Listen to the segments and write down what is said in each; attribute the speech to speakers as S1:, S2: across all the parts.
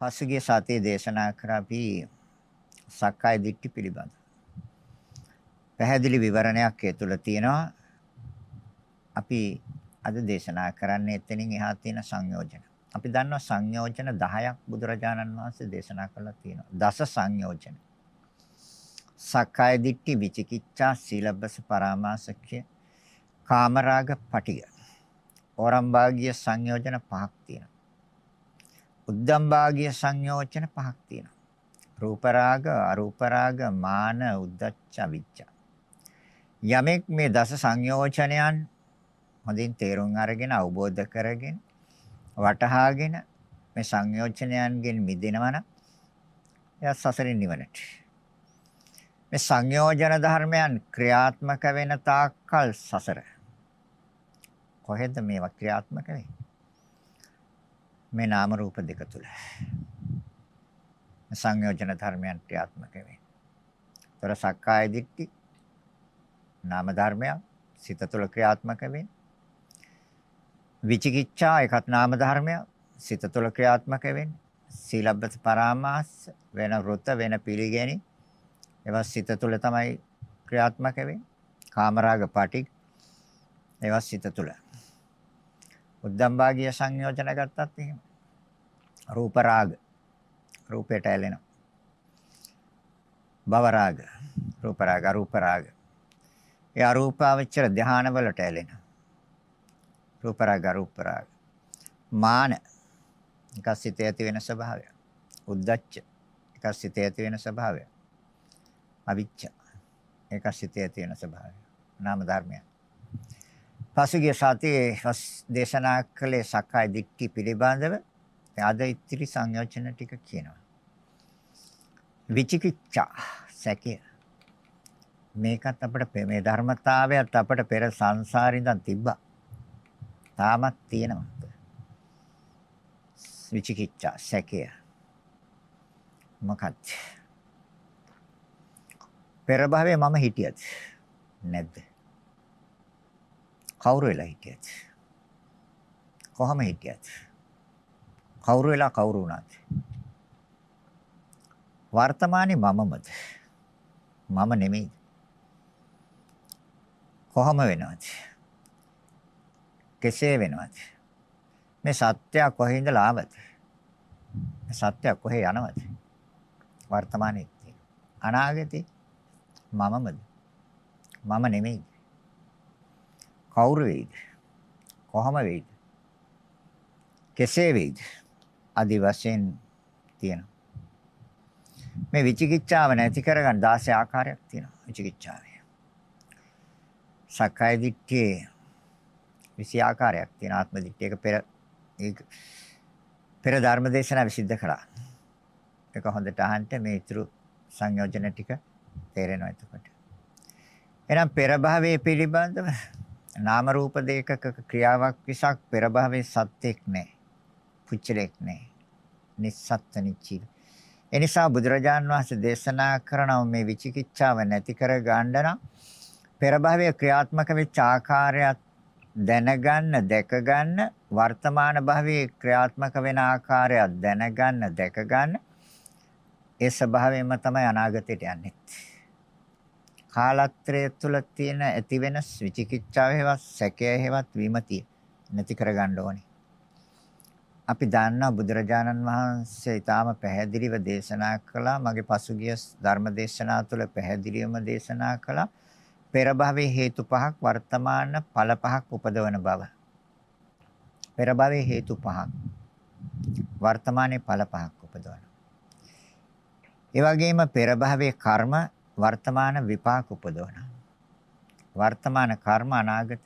S1: පසුගිය සතියේ දේශනා කර අපි සක්කාය දිට්ඨි පිළිබඳ. පැහැදිලි විවරණයක් ඒ තුළ තියෙනවා. අපි අද දේශනා කරන්නේ එතනින් එහා තියෙන සංයෝජන. අපි දන්නවා සංයෝජන 10ක් බුදුරජාණන් වහන්සේ දේශනා කළා තියෙනවා. දස සංයෝජන. සක්කාය දිට්ඨි විචිකිච්ඡා සීලබ්බස පරාමාසක්‍ය කාමරාග පටිග. ඕරම්භාගිය සංයෝජන පහක් තියෙනවා. උද්දම්භාගිය සංයෝජන පහක් තියෙනවා. රූප රාග, අරූප රාග, මාන, උද්දච්ච, විච්ඡ. යමෙක් මේ දස සංයෝජනයන් හොඳින් තේරුම් අරගෙන අවබෝධ කරගෙන වටහාගෙන මේ සංයෝජනයන්ගෙන් මිදෙනවා නම් එයා සසරින් නිවනට. මේ සංයෝජන ධර්මයන් ක්‍රියාත්මක වෙන තාක්කල් සසර. කොහෙද මේවා ක්‍රියාත්මක වෙන්නේ? මේ නාම රූප දෙක තුල. සංයෝජන ධර්මයන් ක්‍රියාත්මක වෙන්නේ. ତොර සක්කාය දිට්ඨි නාම ධර්මයක් සිත තුළ ක්‍රියාත්මක වෙන්නේ. විචිකිච්ඡා එකත් නාම ධර්මයක් සිත තුළ ක්‍රියාත්මක වෙන්නේ. සීලබ්බත පරාමාස වෙන වෘත වෙන පිළිගැනි ඒවා සිත තුළ තමයි ක්‍රියාත්මක වෙන්නේ. කාමරාග පටික් ඒවා සිත තුළ. උද්දම්භාගිය සංයෝජන ගත්තත් එහෙම. රූප රාග රූපයට ඇලෙනවා. භව රාග රූප රාග අරූප රාග. ඒ අරූපාවචර ධානය වලට ඇලෙනවා. රූප රාග අරූප රාග. මාන එක සිතේ ඇති වෙන ස්වභාවය. උද්දච්ච එක සිතේ ඇති වෙන ස්වභාවය. අවිච්ඡ එක සිතේ ඇති වෙන ස්වභාවය. නාම ධර්මයන්. පසුගිය සතියේ දේශනා කළේ සක්කාය දිට්ඨි පිළිබඳව අද ඉතිරි සංයෝජන ටික කියනවා. විචිකිච්ඡා සැකය මේකත් අපිට මේ ධර්මතාවයත් අපිට පෙර සංසාරේ ඉඳන් තිබ්බා. තාමත් තියෙනවා. විචිකිච්ඡා සැකය මොකක්ද? පෙර භවයේ මම හිටියද නැද්ද? කවුරු වෙලා හිටියද? කොහම හිටියද? කවුරු වෙලා කවුරු වුණාද? වර්තමානයේ මමමද? මම නෙමෙයි. කොහොම වෙනවද? කෙසේ වෙනවද? මේ සත්‍ය කොහේ ඉඳලා ආවද? මේ සත්‍ය කොහේ යනවද? වර්තමානයේ අනාගතේ මමමද? මම නෙමෙයි. කවුරු වෙයිද? කොහොම වෙයිද? කෙසේ වෙයිද? আদি වශයෙන් තියෙනවා. මේ විචිකිච්ඡාව නැති කරගන්න 16 ආකාරයක් තියෙනවා විචිකිච්ඡාවේ. සක්කාය දිට්ඨියේ 20 ආකාරයක් තියෙන ආත්ම දිට්ඨියක පෙර ඒක පෙර ධර්ම දේශනා විසිද්ධ කළා. ඒක හොඳට අහන්න මේ ඊතුරු සංයෝජන ටික තේරෙනවා එතකොට. එහෙනම් පෙර භවයේ පිළිබඳව නාම රූප දෙකක ක්‍රියාවක් විසක් පෙර භවයේ සත්‍යෙක් නැහැ. පුච්චලෙක් නැහැ. නිස්සත්ත්ව නිච්චි. එනිසා බුදුරජාන් වහන්සේ දේශනා කරන මේ විචිකිච්ඡාව නැති කර ගන්න නම් පෙර භවයේ ක්‍රියාත්මක වෙච්ච ආකාරයත් දැනගන්න දැකගන්න වර්තමාන භවයේ ක්‍රියාත්මක වෙන ආකාරයත් දැනගන්න දැකගන්න ඒ ස්වභාවයෙන්ම තමයි අනාගතයට යන්නේ. කාලත්‍රය තුළ තියෙන ඇති වෙන විචිකිච්ඡාව හේවත් සැකය හේවත් විමතිය නැති කරගන්න ඕනේ. අපි දන්නා බුදුරජාණන් වහන්සේ ඊටාම පැහැදිලිව දේශනා කළා. මගේ පසුගිය ධර්ම දේශනා තුළ පැහැදිලිවම දේශනා කළා. පෙර භවයේ හේතු පහක් වර්තමාන ඵල පහක් උපදවන බව. පෙර භවයේ හේතු පහක්. වර්තමානයේ ඵල පහක් උපදවන ඒ වගේම පෙර භවයේ කර්ම වර්තමාන විපාක උපදවන වර්තමාන කර්ම අනාගත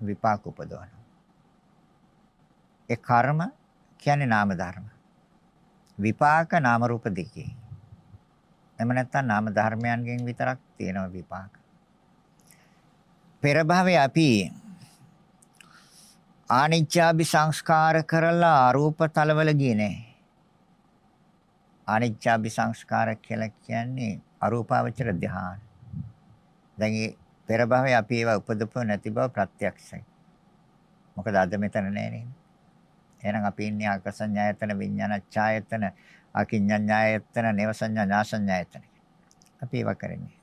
S1: විපාක උපදවන ඒ කර්ම කියන්නේ නාම ධර්ම. විපාක නාම රූප දෙකේ. එහෙම නැත්නම් නාම ධර්මයන්ගෙන් විතරක් තියෙනවා විපාක. පෙර භවයේ අපි ආනිච්ඡාභි සංස්කාර කරලා අරූප තලවල ගියේ නැහැ. ආනිච්ඡාභි සංස්කාර කියලා කියන්නේ අරූපාවචර ධ්‍යාන. දැන් මේ පෙර භවයේ අපි ඒවා උපදපුව නැති බව ප්‍රත්‍යක්ෂයි. මොකද අද මෙතන නැහැ නේද? එහෙනම් අපි ඉන්නේ ආකසඤ්ඤායතන විඥානච්ඡායතන අකිඤ්ඤඤ්ඤායතන නේවසඤ්ඤාඤාසඤ්ඤායතන. අපි ඒවා කරන්නේ.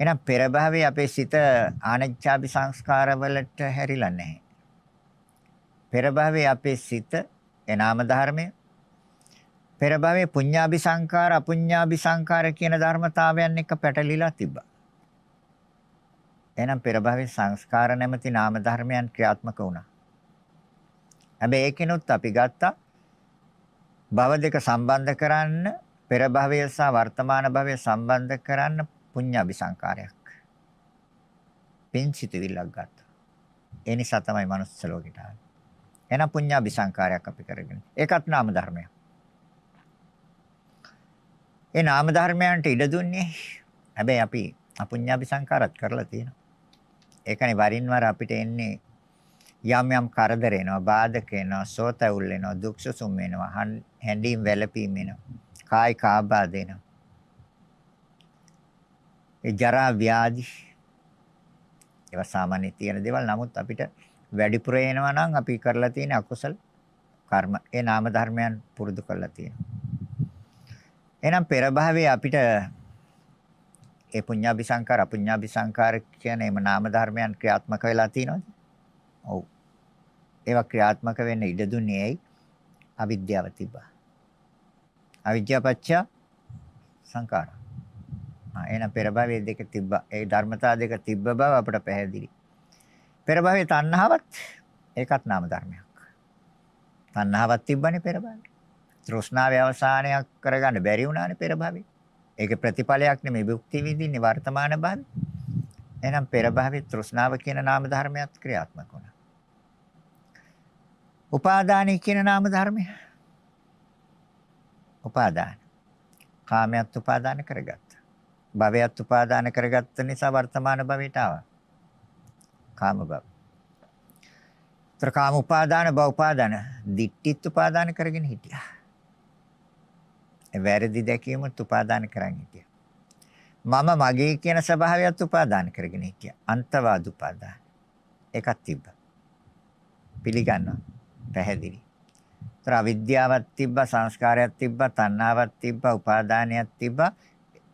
S1: එහෙනම් පෙර භවයේ අපේ සිත ආනච්ඡාපි සංස්කාර වලට හැරිලා නැහැ. පෙර භවයේ අපේ සිත එනාම ධර්මය පෙර භවයේ පුඤ්ඤාභි සංකාර අපුඤ්ඤාභි සංකාර කියන ධර්මතාවයන් එක්ක පැටලිලා තිබ්බා. එහෙනම් පෙර භවයේ සංස්කාර නැමැති නාම ධර්මයන් ක්‍රියාත්මක වුණා. හැබැයි ඒකිනුත් අපි ගත්තා භව දෙක සම්බන්ධ කරන්න පෙර භවය සහ වර්තමාන භවය සම්බන්ධ කරන්න පුඤ්ඤාභි සංකාරයක්. පින්සිතවිල්ලක් ගත්තා. ඒ නිසා තමයි මනුස්ස ලෝකෙට ආවේ. එහෙනම් පුඤ්ඤාභි සංකාරයක් අපි කරගෙන. ඒකත් නාම ධර්මයක්. ඒ නාම ධර්මයන්ට ඉඩ දුන්නේ හැබැයි අපි අපුඤ්ඤාභි සංකාරත් කරලා තියෙනවා. ඒකනේ වරින් වර අපිට එන්නේ යම් යම් කරදර එනවා, බාධක එනවා, සෝතවුල් එනවා, දුක්සුසුම් එනවා, හැඬීම් වැළපීම් එනවා, කායික ආබාධ එනවා. ඒ ජරා ව්‍යාධි ඒවා සාමාන්‍ය තියෙන දේවල්. නමුත් අපිට වැඩිපුර එනවා නම් අපි කරලා තියෙන අකුසල කර්ම. ඒ නාම ධර්මයන් පුරුදු කරලා තියෙනවා. එහෙනම් පෙර භවයේ අපිට ඒ පුඤ්ඤාභි සංකාර අපුඤ්ඤාභි සංකාර කියන එම නාම ධර්මයන් ක්‍රියාත්මක වෙලා තියෙනවද? ඔව්. ඒවා ක්‍රියාත්මක වෙන්න ඉඩ දුන්නේ ඇයි? අවිද්‍යාව තිබ්බා. අවිද්‍යාව පත්‍ය සංකාර. ආ එහෙනම් පෙර භවයේ දෙක තිබ්බා. ඒ ධර්මතා දෙක තිබ්බ බව අපට පැහැදිලි. පෙර භවයේ තණ්හාවත් ඒකත් නාම ධර්මයක්. තණ්හාවක් තිබ්බනේ පෙර භවයේ. තෘෂ්ණාවේ අවසානයක් කරගන්න බැරි වුණානේ පෙර භවයේ. ඒක ප්‍රතිඵලයක් නෙමෙයි භුක්ති විඳින්නේ වර්තමාන භවයේ. එහෙනම් පෙර භවයේ තෘෂ්ණාව කියන නාම ධර්මයක් ක්‍රියාත්මක වුණා. උපාදානයි කියන නාම ධර්මය. උපාදාන. කාමයට උපාදාන කරගත්තා. භවයට උපාදාන කරගත්ත නිසා වර්තමාන භවයට ආවා. කාම භව. ତර කාම උපාදාන භව උපාදාන දිට්ඨිත් උපාදාන කරගෙන හිටියා. ඒ වැරදි දැකීමත් උපාදාන කරන් හිටියා. මම මගේ කියන ස්වභාවයත් උපාදාන කරගෙන හිටියා. අන්තවාද උපාදාන. එකක් තිබ්බා. පිළිගන්නවා. පැහැදිලි. ତර අවිද්‍යාවක් තිබ්බා, සංස්කාරයක් තිබ්බා, තණ්හාවක් තිබ්බා, උපාදානයක් තිබ්බා.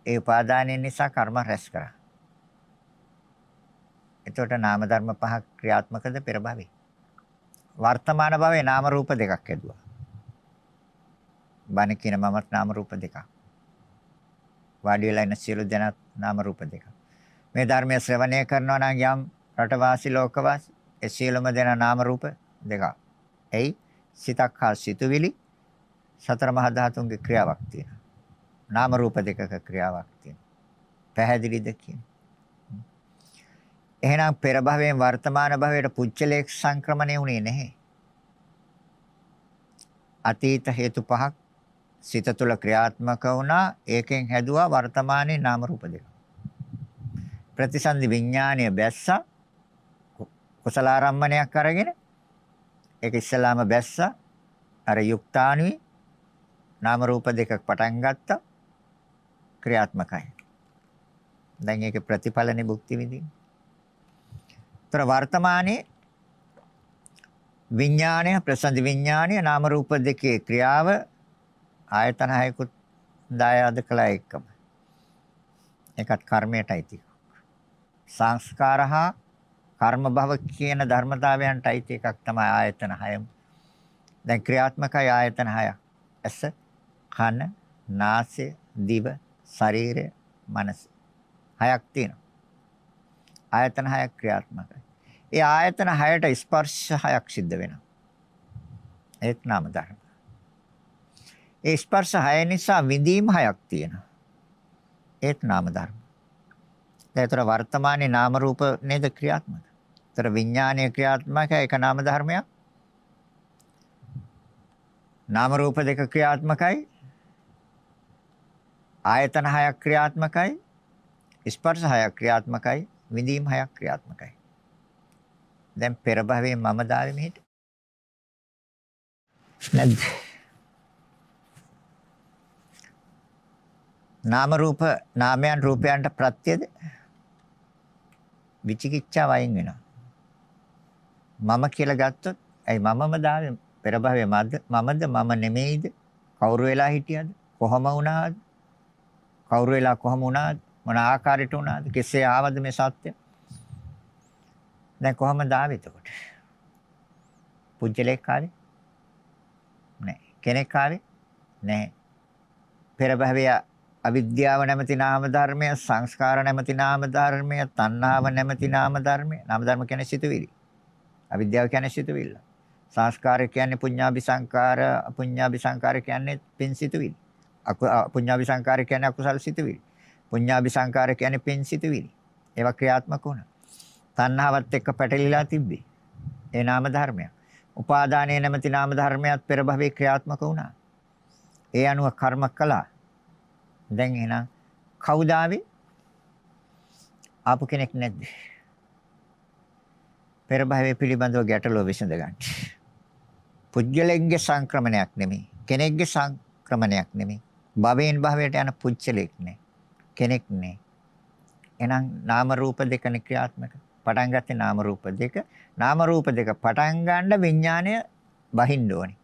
S1: ඒ උපාදානය නිසා කර්ම රැස් කරා. එතකොට නාම ධර්ම පහක් ක්‍රියාත්මකද පෙර භවයේ. වර්තමාන භවයේ නාම රූප දෙකක් ඇදුවා. බණ කියන මමත් නාම රූප දෙකක්. වාඩි වෙලා ඉන්න සියලු දෙනාත් නාම රූප දෙකක්. මේ ධර්මය ශ්‍රවණය කරනවා නම් යම් රටවාසී ලෝකවාසී ඒ සියලුම දෙනා නාම රූප දෙකක්. එයි සිතක් හා සිතුවිලි සතර මහා ධාතුන්ගේ ක්‍රියාවක් තියෙනවා. නාම රූප දෙකක ක්‍රියාවක් තියෙනවා. පැහැදිලිද කියන්නේ? එහෙනම් පෙර භවයෙන් වර්තමාන භවයට පුච්චලේක් සංක්‍රමණය වුණේ නැහැ. අතීත හේතු පහක් සිත තුළ ක්‍රියාත්මක වුණා ඒකෙන් හැදුවා වර්තමානයේ නාම රූප දෙක. ප්‍රතිසන්දි විඥානීය බැස්සා කුසල ආරම්මණයක් අරගෙන ඒක ඉස්සලාම බැස්සා අර යුක්තාණුවේ නාම රූප දෙකක් පටන් ගත්තා ක්‍රියාත්මකයි. දැන් ඒකේ ප්‍රතිඵලනේ භුක්ති විඳින්නේ. ତර වර්තමානයේ විඥාණය ප්‍රසන්න විඥාණය නාම රූප දෙකේ ක්‍රියාව ආයතන හයකුත් දායාද කළා එක්කම. ඒකත් කර්මයටයි තියෙන්නේ. සංස්කාරහා කර්ම භව කියන ධර්මතාවයන්ටයි එකක් තමයි ආයතන හයම. දැන් ක්‍රියාත්මකයි ආයතන හය ඇස කන නාසය දිව ශරීරය මනස. හයක් තියෙනවා. ආයතන හයක් ක්‍රියාත්මකයි. ඒ ආයතන හයට ස්පර්ශ හයක් සිද්ධ වෙනවා. ඒත් නාම ධර්ම. ඒ ස්පර්ශ හය නිසා විඳීම් හයක් තියෙනවා. ඒත් නාම ධර්ම. ඒතර වර්තමානයේ නාම රූප නේද ක්‍රියාත්මක. ඒතර විඥානීය ක්‍රියාත්මක ඒක නාම ධර්මයක්. නාම රූප දෙක ක්‍රියාත්මකයි. ආයතන හයක් ක්‍රියාත්මකයි. ස්පර්ශ හයක් ක්‍රියාත්මකයි. විඳීම් හයක් ක්‍රියාත්මකයි. දැන් පෙර භවයේ මම දාවේ මෙහෙට. නැද්ද? නාම රූප නාමයන් රූපයන්ට ප්‍රත්‍යද? විචිකිච්ඡාව අයින් වෙනවා. මම කියලා ගත්තොත් ඇයි මමම දාවේ පෙර භවයේ මමද මම නෙමෙයිද? කවුරු වෙලා හිටියද? කොහොම වුණාද? කවුරු වෙලා කොහොම වුණාද? මොන ආකාරයට වුණාද? කෙසේ ආවද මේ සත්‍ය? දැන් කොහමද ආවේ එතකොට? පුජ්‍යලෙක් ආවේ? නැහැ. කෙනෙක් ආවේ? නැහැ. පෙර භවයේ අවිද්‍යාව නැමැති නාම ධර්මය, සංස්කාර නැමැති නාම ධර්මය, තණ්හාව නැමැති නාම ධර්මය. නාම ධර්ම කියන්නේ සිතුවිලි. අවිද්‍යාව කියන්නේ සිතුවිල්ල. සංස්කාර කියන්නේ පුඤ්ඤාභි සංකාර, අපුඤ්ඤාභි සංකාර කියන්නේ පින් සිතුවිලි. අපුඤ්ඤාභි සංකාර කියන්නේ අකුසල සිතුවිලි. පුඤ්ඤාභි සංකාර කියන්නේ පින් සිතුවිලි. ඒවා ක්‍රියාත්මක වුණා. තණ්හාවත් එක්ක පැටලිලා තිබ්බේ. ඒ නාම ධර්මයක්. උපාදානයේ නැමැති නාම ධර්මයක් පෙර භවයේ ක්‍රියාත්මක වුණා. ඒ අනුව කර්ම කළා. දැන් එහෙනම් කවුද ආවේ? ආපු කෙනෙක් නැද්ද? පෙර භවයේ පිළිබඳව ගැටලුව විසඳ ගන්න. පුජ්‍යලෙක්ගේ සංක්‍රමණයක් නෙමෙයි. කෙනෙක්ගේ සංක්‍රමණයක් නෙමෙයි. භවයෙන් භවයට යන පුජ්‍යලෙක් නේ. කෙනෙක් නේ. එහෙනම් නාම රූප දෙකනේ ක්‍රියාත්මක. පටන් ගත්තේ නාම රූප දෙක. නාම රූප දෙක පටන් ගන්න විඥාණය බහින්න ඕනේ.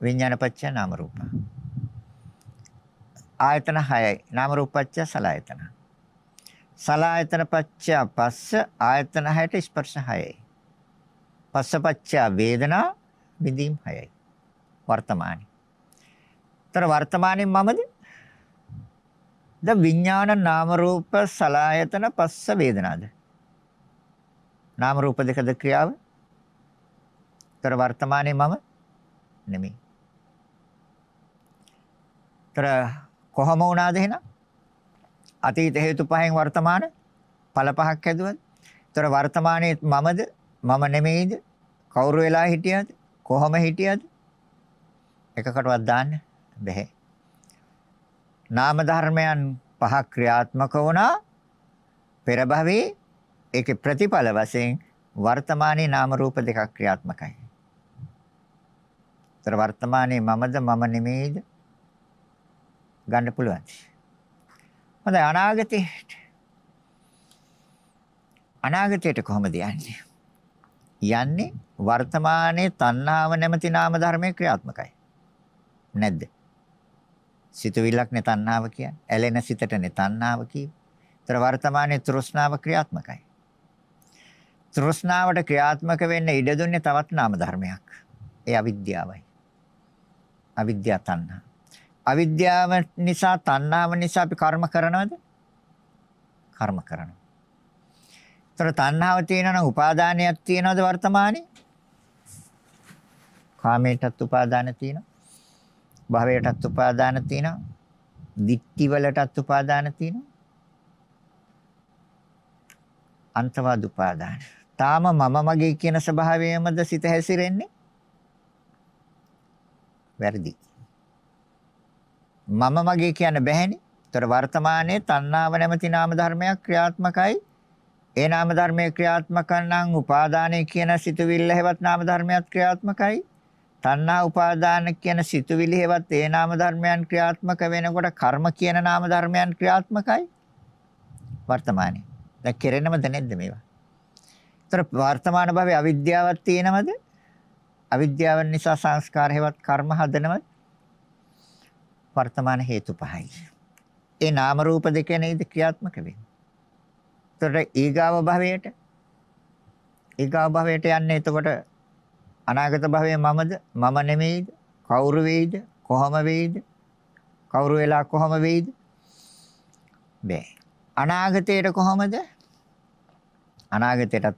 S1: විඥාන පත්‍ය නාම රූප. ආයතන 6යි. නාම රූපච්ඡ සලආයතන. සලආයතන පච්ච පස්ස ආයතන 6ට ස්පර්ශ 6යි. පස්ස පච්ච වේදනා විඳීම් 6යි. වර්තමානයි. ତර වර්තමානයේ මමද? ද විඥාන නාම රූප සලආයතන පස්ස වේදනාද? නාම රූප දෙකද ක්‍රියාව? ତර වර්තමානයේ මම නෙමෙයි. තර කොහොම වුණාද එහෙනම්? අතීත හේතු පහෙන් වර්තමාන ඵල පහක් හැදුවද? ඒතර වර්තමානයේ මමද? මම නෙමෙයිද? කවුරු වෙලා හිටියද? කොහොම හිටියද? එකකටවත් දාන්න බැහැ. නාම ධර්මයන් පහක් ක්‍රියාත්මක වුණා පෙර භවයේ ඒකේ ප්‍රතිඵල වශයෙන් වර්තමානයේ නාම රූප දෙකක් ක්‍රියාත්මකයි. ඒතර වර්තමානයේ මමද මම නෙමෙයිද? ගන්න පුළුවන්. හොඳයි අනාගතයට. අනාගතයට කොහොමද යන්නේ? යන්නේ වර්තමානයේ තණ්හාව නැමැති නාම ධර්මයේ ක්‍රියාත්මකයි. නැද්ද? සිතුවිල්ලක් නේ තණ්හාව කියන්නේ. ඇලෙන සිතටනේ තණ්හාව කියන්නේ. ඒතර වර්තමානයේ තෘෂ්ණාව ක්‍රියාත්මකයි. තෘෂ්ණාවට ක්‍රියාත්මක වෙන්න ඉඩ දුන්නේ තවත් නාම ධර්මයක්. ඒ අවිද්‍යාවයි. අවිද්‍යා තණ්හා. අවිද්‍යාව නිසා තණ්හාව නිසා අපි කර්ම කරනවද? කර්ම කරනවා. ඒතර තණ්හාව තියෙනවා නම් උපාදානයක් තියෙනවද වර්තමානයේ? කාමයටත් උපාදාන තියෙනවා. භවයටත් උපාදාන තියෙනවා. දික්ටි වලටත් උපාදාන තියෙනවා. අන්තවාද උපාදාන. තාම මම මගේ කියන ස්වභාවයමද සිත හැසිරෙන්නේ? වැරදි. මම මගේ කියන්න බැහැනේ. ඒතර වර්තමානයේ තණ්හාව නැමැති නාම ධර්මයක් ක්‍රියාත්මකයි. ඒ නාම ධර්මයේ ක්‍රියාත්මක නම් උපාදානය කියන සිතුවිල්ල හැවත් නාම ධර්මයක් ක්‍රියාත්මකයි. තණ්හා උපාදාන කියන සිතුවිලි හැවත් ඒ නාම ධර්මයන් ක්‍රියාත්මක වෙනකොට කර්ම කියන නාම ධර්මයන් ක්‍රියාත්මකයි. වර්තමානයේ. දැන් කෙරෙනවද නැද්ද මේවා? ඒතර වර්තමාන භවයේ අවිද්‍යාවක් තියෙනවද? අවිද්‍යාව නිසා සංස්කාර හැවත් කර්ම හදනවද? වර්තමාන හේතු පහයි. ඒ නාම රූප දෙක නේද ක්‍රියාත්මක වෙන්නේ. එතකොට ඊගාව භවයට? ඊගාව භවයට යන්නේ එතකොට අනාගත භවයේ මමද? මම නෙමෙයිද? කවුරු වෙයිද? කොහොම වෙයිද? කවුරු වෙලා කොහොම වෙයිද? බෑ. අනාගතයට කොහොමද? අනාගතයටත්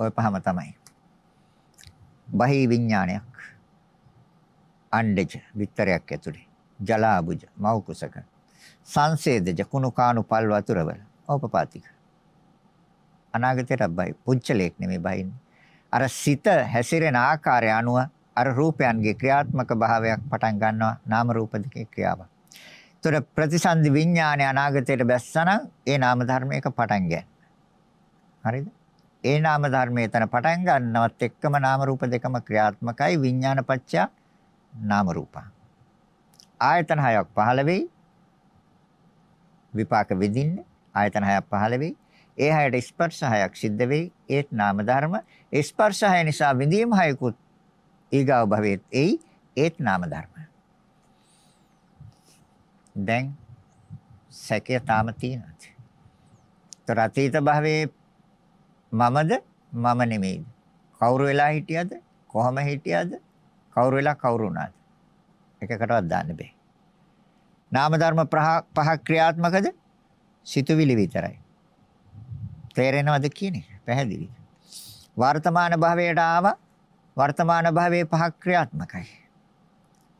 S1: ওই පහම තමයි. බහි විඥානයක්. අණ්ඩජ විතරයක් ඇතුලේ. ජලාබුජ මව් කුසක සංසේදජ කුණු කාණු පල් වතුරවල ඕපපාතික අනාගතයට බයි පුච්චලයක් නෙමෙයි බයින්නේ අර සිත හැසිරෙන ආකාරය අනුව අර රූපයන්ගේ ක්‍රියාත්මක භාවයක් පටන් ගන්නවා නාම රූප දෙකේ ක්‍රියාව. ඒතර ප්‍රතිසන්දි විඥානය අනාගතයට බැස්සනම් ඒ නාම ධර්මයක පටන් ගන්න. හරිද? ඒ නාම ධර්මයේ තන පටන් ගන්නවත් එක්කම නාම රූප දෙකම ක්‍රියාත්මකයි විඥාන පත්‍ය නාම රූපා. ආයතන හයක් පහළ වෙයි. විපාක විඳින්න ආයතන හයක් පහළ වෙයි. ඒ හයට ස්පර්ශ හයක් සිද්ධ වෙයි. ඒත් නාම ධර්ම. ස්පර්ශ හය නිසා විඳීම් හයකුත් ඊගාව භවයේත් එයි ඒත් නාම ධර්ම. දැන් සැකය තාම තියෙනවා. ତර අතීත භවයේ මමද මම නෙමෙයිද? කවුරු වෙලා හිටියද? කොහම හිටියද? කවුරු වෙලා කවුරු වුණාද? එකකටවත් දාන්න බෑ. නාම ධර්ම පහ ක්‍රියාත්මකද? සිතුවිලි විතරයි. තේරෙනවද කියන්නේ? පැහැදිලි. වර්තමාන භවයට ආවා වර්තමාන භවයේ පහක් ක්‍රියාත්මකයි.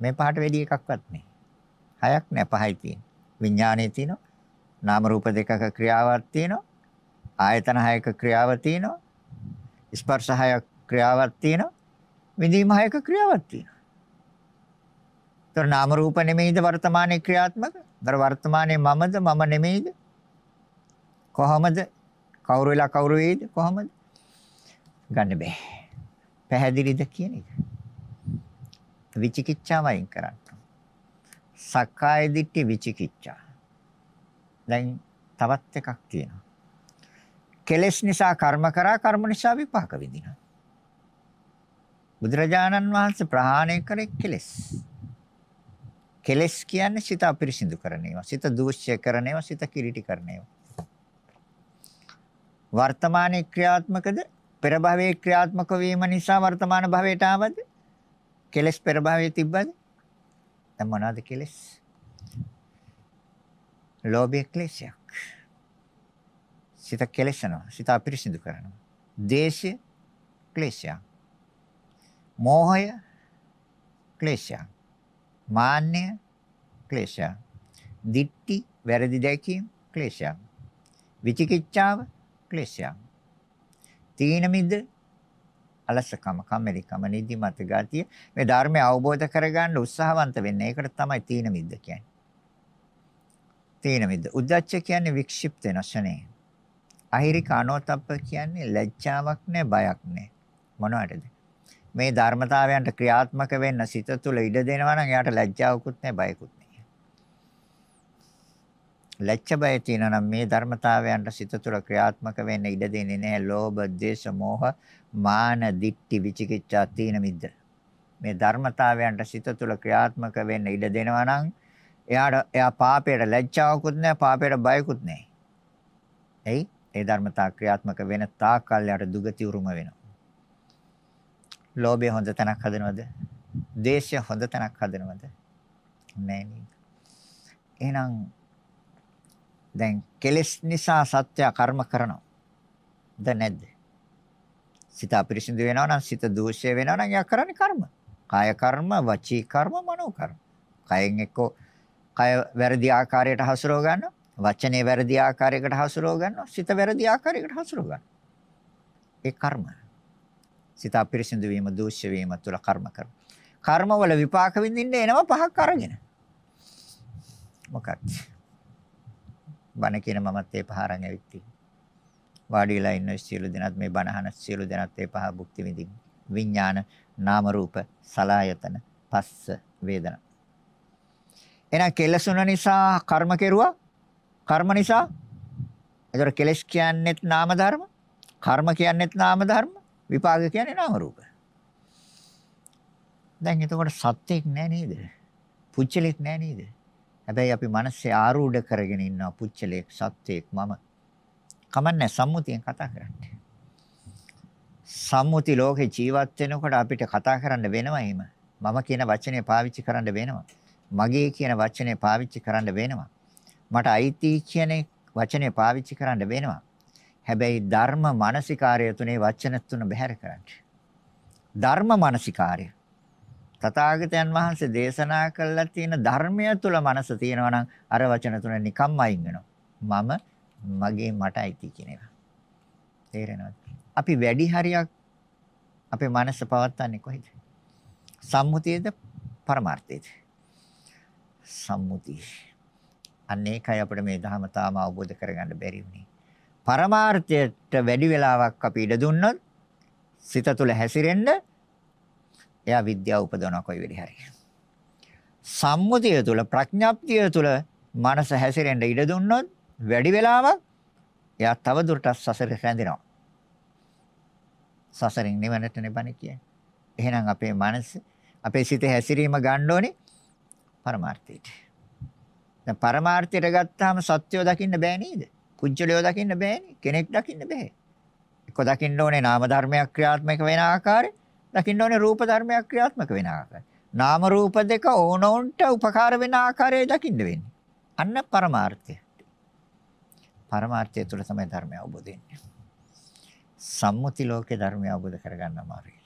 S1: මේ පහට වැඩි එකක්වත් නෑ. හයක් නෑ පහයි තියෙන. විඥානයේ තියෙනවා. නාම රූප දෙකක ක්‍රියාවක් තියෙනවා. ආයතන හයක ක්‍රියාවක් තියෙනවා. ස්පර්ශ හයක ක්‍රියාවක් තියෙනවා. විඳීම හයක ක්‍රියාවක් තියෙනවා. ତර නාම රූප නෙමෙයිද වර්තමානයේ ක්‍රියාත්මක? දර වර්තමානයේ මමද මම නෙමෙයිද? කොහමද? කවුරු වෙලා කවුරු වෙයිද? කොහමද? ගන්න බෑ. පැහැදිලිද කියන එක. විචිකිච්ඡාව අයින් කරන්න. සක්කාය දිට්ඨි විචිකිච්ඡා. දැන් තවත් එකක් තියෙනවා. කෙලෙස් නිසා කර්ම කරා කර්ම නිසා විපාක විඳිනවා. බුදුරජාණන් වහන්සේ ප්‍රහාණය කරේ කෙලෙස්. කෙලෙස් කියන්නේ සිත අපිරිසිදු කරන ඒවා. සිත දූෂ්‍ය කරන ඒවා, සිත කිලිටි කරන ඒවා. වර්තමානයේ ක්‍රියාත්මකද පෙර භවයේ ක්‍රියාත්මක වීම නිසා වර්තමාන භවයට ආවද? කෙලෙස් පෙර භවයේ තිබ්බද? දැන් මොනවද කෙලෙස්? ලෝභය ක්ලේශයක්. සිත කෙලෙසනවා. සිත අපිරිසිදු කරනවා. දේශය ක්ලේශයක්. මෝහය ක්ලේශයක්. මාන්නය ක්ලේශයක්. දිට්ටි වැරදි දැකීම ක්ලේශයක්. විචිකිච්ඡාව ක්ලේශයක්. තීන මිද්ද අලසකම කම්මැලිකම නිදිමත ගතිය මේ ධර්මය අවබෝධ කරගන්න උත්සාහවන්ත වෙන්න. ඒකට තමයි තීන මිද්ද කියන්නේ. තීන මිද්ද. උද්දච්ච කියන්නේ වික්ෂිප්ත වෙන ශනේ. අහිරික අනෝතප්ප කියන්නේ ලැජ්ජාවක් නෑ බයක් නෑ. මොනවටද? මේ ධර්මතාවයන්ට ක්‍රියාත්මක වෙන්න සිත තුළ ඉඩ දෙනවා නම් එයාට ලැජ්ජාවකුත් නෑ බයකුත් නෑ. ලැජ්ජ බය තියෙනවා නම් මේ ධර්මතාවයන්ට සිත තුළ ක්‍රියාත්මක වෙන්න ඉඩ දෙන්නේ නැහැ. ලෝභ, ද්වේෂ, මෝහ, මාන, දික්ටි, විචිකිච්ඡා, තීන මිද්ද. මේ ධර්මතාවයන්ට සිත තුළ ක්‍රියාත්මක වෙන්න ඉඩ දෙනවා නම් එයාට එයා පාපයට ලැජ්ජාවකුත් නැහැ, පාපයට බයකුත් නැහැ. එයි ඒ ධර්මතා ක්‍රියාත්මක වෙන තාක්කල් යට දුගති උරුම වෙනවා. ලෝභය හොඳ තැනක් හදනවද? දේශය හොඳ තැනක් හදනවද? නෑ නේද? එහෙනම් දැන් කෙලෙස් නිසා සත්‍ය කර්ම කරනවා. ද නැද්ද? සිත අපිරිසිදු වෙනවා නම් සිත දූෂ්‍ය වෙනවා නම් යා කරන්නේ කර්ම. කාය කර්ම, වචී කර්ම, මනෝ කර්ම. කයෙන් එක්ක කය වැරදි ආකාරයට හසුරව ගන්නවා. වචනේ වැරදි ආකාරයකට හසුරව ගන්නවා. සිත වැරදි ආකාරයකට හසුරව ගන්නවා. ඒ කර්ම. සිත අපිරිසිදු වීම, දූෂ්‍ය වීම තුළ කර්ම කරනවා. කර්ම වල විපාක විඳින්න එනවා පහක් අරගෙන. මොකක්ද? බණ කියන මමත් ඒ පහ අරන් ඇවිත් වාඩි වෙලා ඉන්න සියලු දෙනාත් මේ බණ අහන සියලු දෙනාත් ඒ පහ භුක්ති විඳින්න. විඥාන, නාම රූප, සලායතන, පස්ස, වේදනා. එහෙනම් කෙලසුන නිසා කර්ම කෙරුවා කර්ම නිසා ඒතර කෙලස් කියන්නේත් නාම ධර්ම, කර්ම කියන්නේත් නාම ධර්ම, විපාක කියන්නේ නාම රූප. දැන් එතකොට සත්‍යෙක් නෑ නේද? පුච්චලෙක් නෑ නේද? හැබැයි අපි මනසේ ආරූඪ කරගෙන ඉන්නවා පුච්චලෙක් සත්‍යෙක් මම. කමන්නේ සම්මුතියෙන් කතා කරන්නේ. සම්මුති ලෝකේ ජීවත් වෙනකොට අපිට කතා කරන්න වෙනවා එහෙම. මම කියන වචනේ පාවිච්චි කරන්න වෙනවා. මගේ කියන වචනේ පාවිච්චි කරන්න වෙනවා. මට අයිති කියන වචනේ පාවිච්චි කරන්න වෙනවා. හැබැයි ධර්ම මානසිකාර්ය තුනේ වචන තුන බැහැර කරන්න. ධර්ම මානසිකාර්ය. තථාගතයන් වහන්සේ දේශනා කළා තියෙන ධර්මය තුල මනස තියෙනවා නම් අර වචන තුන නිකම්ම අයින් වෙනවා. මම මගේ මට අයිති කියන එක. තේරෙනවද? අපි වැඩි හරියක් අපේ මනස පවත්න්නේ කොහෙද? සම්මුතියේද පරමාර්ථයේද? සම්මුතිය. අන්න ඒකයි අපිට මේ ධර්ම තාම අවබෝධ කරගන්න බැරි වුනේ. පරමාර්ථයට වැඩි වෙලාවක් අපි ඉඩ දුන්නොත් සිත තුළ හැසිරෙන්න එයා විද්‍යාව උපදවන කොයි වෙලේ හරි. සම්මුතිය තුළ ප්‍රඥාප්තිය තුළ මනස හැසිරෙන්න ඉඩ දුන්නොත් වැඩි වෙලාවක් එයා තව දුරටත් සසර රැඳෙනවා. සසරින් නිවනට නෙබනේ කියන්නේ. එහෙනම් අපේ මනස අපේ සිතේ හැසිරීම ගන්න ඕනේ පරමාර්ථයට. දැන් පරමාර්ථයට ගත්තාම සත්‍යය දකින්න බෑ නේද? කුජලියෝ දකින්න බෑනේ. කෙනෙක් දකින්න බෑ. එක්ක දකින්න ඕනේ නාම ධර්මයක් ක්‍රියාත්මක වෙන ආකාරය, දකින්න ඕනේ රූප ධර්මයක් ක්‍රියාත්මක වෙන ආකාරය. නාම රූප දෙක ඕනොන්ට උපකාර වෙන ආකාරය දකින්න වෙන්නේ. අන්න පරමාර්ථය. පරමාර්ථය තුළ තමයි ධර්මය අවබෝධ වෙන්නේ. සම්මුති ලෝකේ ධර්මය අවබෝධ කරගන්න අමාරුයි.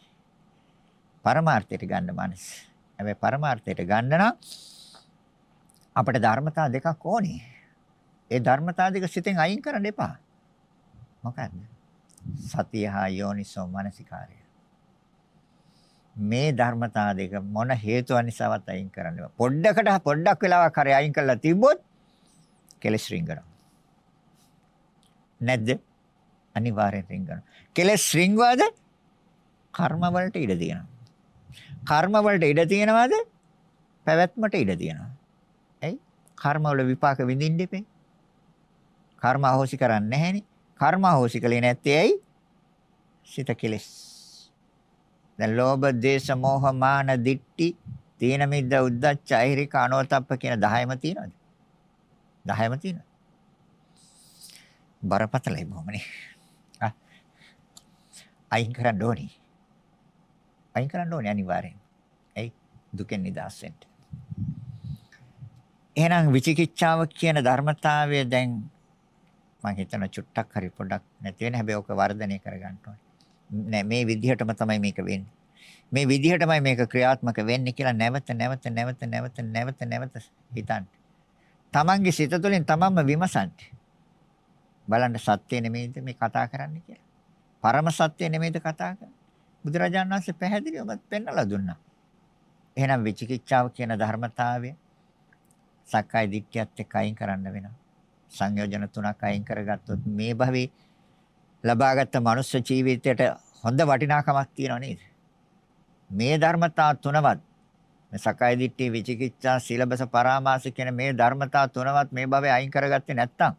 S1: පරමාර්ථයට ගන්න මනස. හැබැයි පරමාර්ථයට ගන්න නම් අපිට ධර්මතා දෙකක් ඕනේ. ඒ ධර්මතා දෙක සිතෙන් අයින් කරන්න එපා. මොකද්ද? සතිය හා යෝනිසෝ මනසිකාරය. මේ ධර්මතා දෙක මොන හේතුව නිසාවත් අයින් කරන්න එපා. පොඩ්ඩකට පොඩ්ඩක් වෙලාවක් හරි අයින් කරලා තිබ්බොත් කෙලස් රින්ගනවා. නැද්ද? අනිවාර්යෙන් රින්ගනවා. කෙලස් රින්ගවද? කර්ම වලට ඉඩ තියෙනවා. කර්ම වලට ඉඩ තියෙනවද? පැවැත්මට ඉඩ තියෙනවා. ඇයි? කර්ම වල විපාක විඳින්න දෙපේ. කර්ම අහෝසි කරන්නේ නැහෙනේ. කර්ම අහෝසි කලේ නැත්තේ ඇයි? සිත කෙලස්. දැන් ලෝභ, දේශ, මෝහ, මාන, දිට්ටි, තීන මිද්ද, උද්ධච්ච, අහිරික, අනෝතප්ප කියන 10ම තියෙනවද? 10ම තියෙනවා. බරපතලයි බොහොමනේ. ආ. අයින් කරන්න ඕනේ. අයින් කරන්න ඕනේ අනිවාර්යෙන්. ඇයි? දුකෙන් නිදහස් වෙන්න. එහෙනම් විචිකිච්ඡාව කියන ධර්මතාවය දැන් මම හිතන චුට්ටක් හරි පොඩක් නැති වෙන හැබැයි ඔක වර්ධනය කරගන්න ඕනේ. නෑ මේ විදිහටම තමයි මේක වෙන්නේ. මේ විදිහටමයි මේක ක්‍රියාත්මක වෙන්නේ කියලා නැවත නැවත නැවත නැවත නැවත නැවත හිතන්න. තමන්ගේ සිත තුළින් තමන්ම විමසන්න. බලන්න සත්‍ය නෙමෙයිද මේ කතා කරන්නේ කියලා. පරම සත්‍ය නෙමෙයිද කතා කරන්නේ. බුදුරජාණන් වහන්සේ පැහැදිලිවම පෙන්නලා දුන්නා. එහෙනම් විචිකිච්ඡාව කියන ධර්මතාවය සක්කාය දිට්ඨියත් එක්ක අයින් කරන්න වෙනවා. සංයෝජන තුනක් අයින් කරගත්තොත් මේ භවයේ ලබාගත් මනුෂ්‍ය ජීවිතයට හොඳ වටිනාකමක් තියෙනව නේද? මේ ධර්මතා තුනවත් මේ සක්කාය දිට්ඨිය විචිකිච්ඡා සීලබස පරාමාස කියන මේ ධර්මතා තුනවත් මේ භවයේ අයින් කරගත්තේ නැත්නම්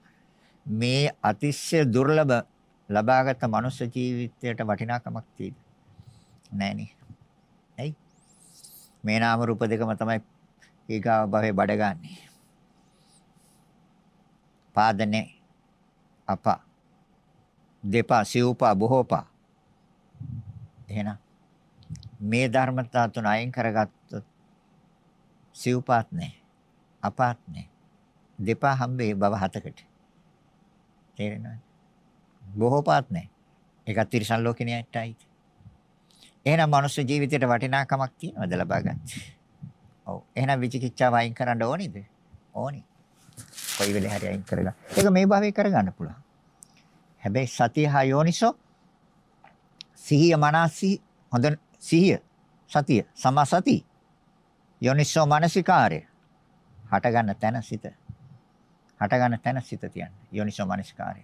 S1: මේ අතිශය දුර්ලභ ලබාගත් මනුෂ්‍ය ජීවිතයට වටිනාකමක් තියෙද? නැහනේ. ඇයි? මේ නාම රූප දෙකම තමයි ඊගාව භවයේ බඩගන්නේ. පාදනේ අප. දෙපා සිව්පා බොහෝපා. එහෙනම් මේ ධර්මතා තුන අයින් කරගත්තොත් සිව්පාත් නැහැ අපාත් නැහැ. දෙපා හම්බේ බව හතකට. තේරෙනවද? බොහෝපාත් නැහැ. ඒකත් තිරසන් ලෝකේ නෑටයි එහෙනම් මනුස්ස ජීවිතයට වටිනාකමක් තියනවද ලබා ගන්න? ඔව්. එහෙනම් විචිකිච්ඡාව අයින් කරන්න ඕනේද? ඕනි. කොයි වෙලේ හරි අයින් කරගන්න ඒක මේ භාවයේ කරගන්න පුළුවන්. හැබැයි සතිය හා යෝනිසෝ සිහිය මනසි හොඳ සිහිය සතිය සමසති යෝනිසෝ මානසිකාරය හට ගන්න තැන සිත. හට ගන්න තැන සිත තියන්න. යෝනිසෝ මානසිකාරය.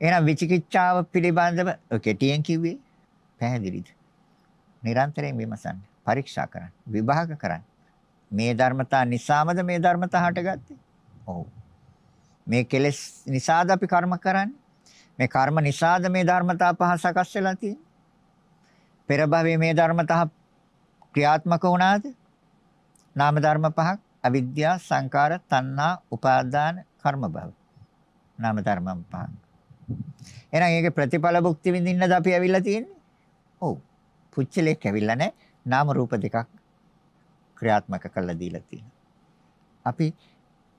S1: එහෙනම් විචිකිච්ඡාව පිළිබඳව කෙටියෙන් කිව්වේ පැහැදිලිද? නිරන්තරයෙන් විමසන්න පරීක්ෂා කරන්න විභාග කරන්න. මේ ධර්මතා නිසාමද මේ ධර්මතා හටගත්තේ? ඔව් මේ කෙලෙස් නිසාද අපි කර්ම කරන්නේ මේ කර්ම නිසාද මේ ධර්මතා පහ සකස් වෙලා තියෙන්නේ? පෙර භවයේ මේ ධර්මතා ක්‍රියාත්මක වුණාද? නාම ධර්ම පහක් අවිද්‍යාව, සංකාර, තණ්හා, උපාදාන, කර්ම භව. නාම ධර්ම පහක්. එහෙනම් ඒකේ ප්‍රතිඵල භුක්ති විඳින්නද අපි ඇවිල්ලා තියෙන්නේ? ඔව්. පුච්චලෙක් ඇවිල්ලා නැහැ. නාම රූප දෙකක් ක්‍රියාත්මක කරලා දීලා තියෙනවා. අපි